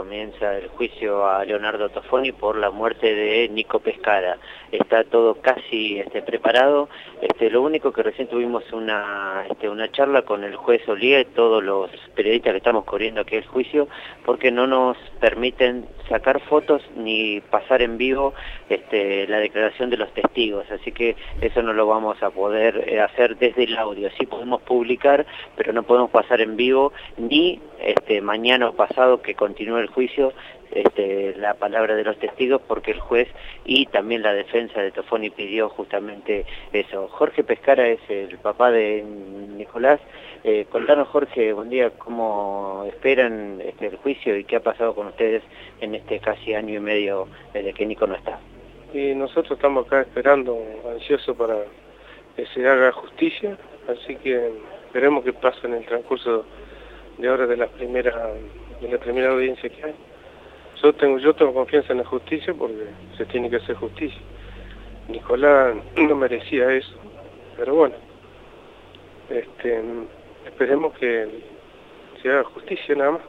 comienza el juicio a Leonardo Tofoni por la muerte de Nico Pescara. Está todo casi este, preparado. Este, lo único que recién tuvimos una, este, una charla con el juez y todos los periodistas que estamos corriendo aquí el juicio, porque no nos permiten sacar fotos ni pasar en vivo este, la declaración de los testigos. Así que eso no lo vamos a poder eh, hacer desde el audio. Sí podemos publicar, pero no podemos pasar en vivo ni este, mañana o pasado que continúe el juicio este, la palabra de los testigos porque el juez y también la defensa de Tofoni pidió justamente eso. Jorge Pescara es el papá de Nicolás. Eh, contanos Jorge, buen día, cómo esperan este, el juicio y qué ha pasado con ustedes en este casi año y medio desde que Nico no está. Y nosotros estamos acá esperando, ansioso para que se haga justicia, así que esperemos que pase en el transcurso de ahora de la primera de la primera audiencia que hay. Yo tengo yo tengo confianza en la justicia porque se tiene que hacer justicia. Nicolás no merecía eso, pero bueno, este, esperemos que se haga justicia nada más.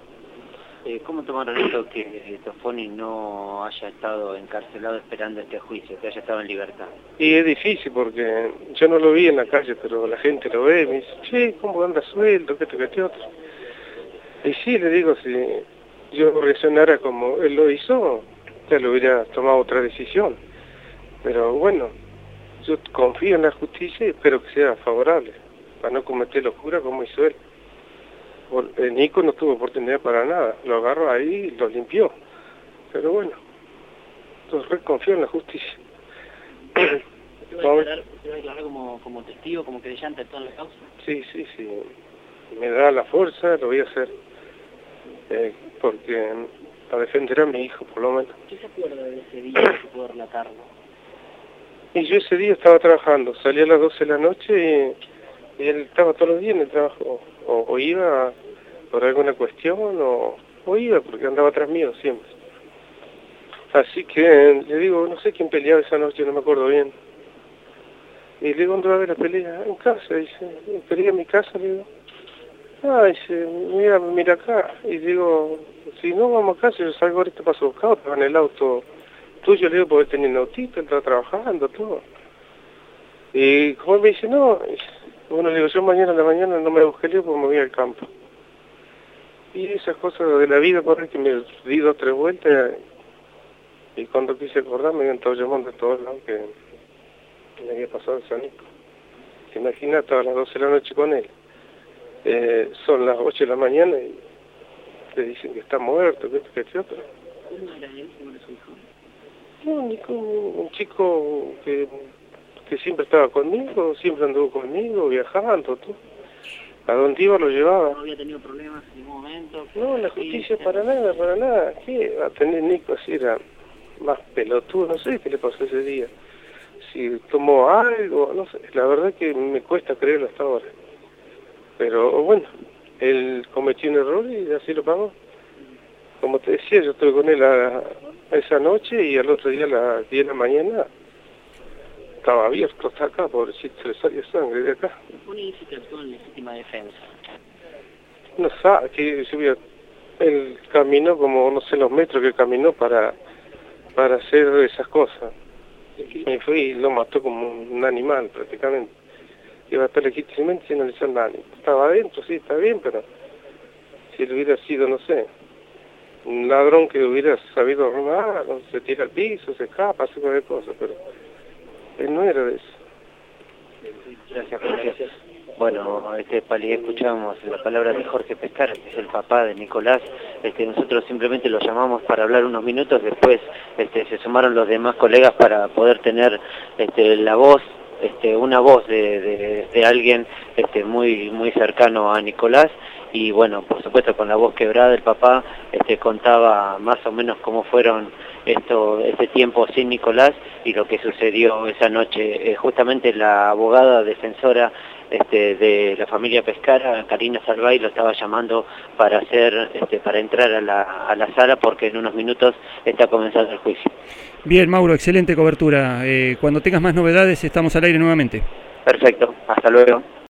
Eh, ¿Cómo tomaron esto que Tofoni no haya estado encarcelado esperando este juicio, que haya estado en libertad? Y es difícil porque yo no lo vi en la calle, pero la gente lo ve y me dice, che, ¿cómo anda suelto? ¿Qué te que otro? Y sí, le digo, si yo reaccionara como él lo hizo, ya lo hubiera tomado otra decisión. Pero bueno, yo confío en la justicia y espero que sea favorable, para no cometer locura como hizo él. El Nico no tuvo oportunidad para nada, lo agarró ahí y lo limpió. Pero bueno, entonces confío en la justicia. ¿Usted va a declarar, como, como testigo, como creyente en toda la causa? Sí, sí, sí. Me da la fuerza, lo voy a hacer. Eh, porque a defender a mi hijo, por lo menos. ¿Qué se acuerda de ese día que pudo relatarlo? Y yo ese día estaba trabajando, salía a las 12 de la noche y, él estaba todos los días en el trabajo, o, iba por alguna cuestión, o, o, iba porque andaba atrás mío siempre. Así que le digo, no sé quién peleaba esa noche, no me acuerdo bien. Y le digo, ¿dónde va a haber la pelea? En casa, dice, pelea en mi casa, le digo. Ah, dice, mira, mira acá. Y digo, si no vamos a casa, yo salgo ahorita para su buscar, en el auto tuyo, le digo, porque tenía un autito, él está trabajando, todo. Y como él me dice, no, bueno, le digo, yo mañana en la mañana no me busqué, porque me voy al campo. Y esas cosas de la vida, por que me di dos tres vueltas, y cuando quise acordar me estado llamando de todos lados que, me había pasado el Sanico. Imagina, estaba a las 12 de la noche con él. Eh, son las 8 de la mañana y le dicen que está muerto, que esto, que otro. ¿Cómo era él? ¿Cómo era su hijo? un, chico que, que siempre estaba conmigo, siempre anduvo conmigo, viajando, todo. A donde iba lo llevaba. ¿No había tenido problemas en ningún momento? No, la justicia para nada, para nada. ¿Qué va a tener Nico así? Era más pelotudo, no sé qué le pasó ese día. Si tomó algo, no sé. La verdad que me cuesta creerlo hasta ahora. Pero bueno, él cometió un error y así lo pagó. Como te decía, yo estuve con él a, esa noche y al otro día a las 10 de la mañana estaba abierto hasta acá, pobrecito, le salió sangre de acá. ¿Cómo dice que actuó en legítima defensa? No sabe, que subió, él caminó como no sé los metros que caminó para, para hacer esas cosas. Y fue y lo mató como un animal prácticamente iba a estar legítimamente sin analizar nada. Estaba adentro, sí, está bien, pero si él hubiera sido, no sé, un ladrón que hubiera sabido robar, se tira al piso, se escapa, hace cualquier cosa, pero él no era de eso. Gracias, Jorge. Bueno, este Pali, escuchamos la palabra de Jorge Pescar, que es el papá de Nicolás. Este, nosotros simplemente lo llamamos para hablar unos minutos, después este, se sumaron los demás colegas para poder tener este, la voz este, una voz de, de, alguien este, muy, muy cercano a Nicolás y bueno, por supuesto con la voz quebrada el papá este, contaba más o menos cómo fueron esto, este tiempo sin Nicolás y lo que sucedió esa noche. Eh, justamente la abogada defensora este, de la familia Pescara, Karina Salvay, lo estaba llamando para hacer, este, para entrar a la, a la sala porque en unos minutos está comenzando el juicio. Bien, Mauro, excelente cobertura. Eh, cuando tengas más novedades estamos al aire nuevamente. Perfecto, hasta luego.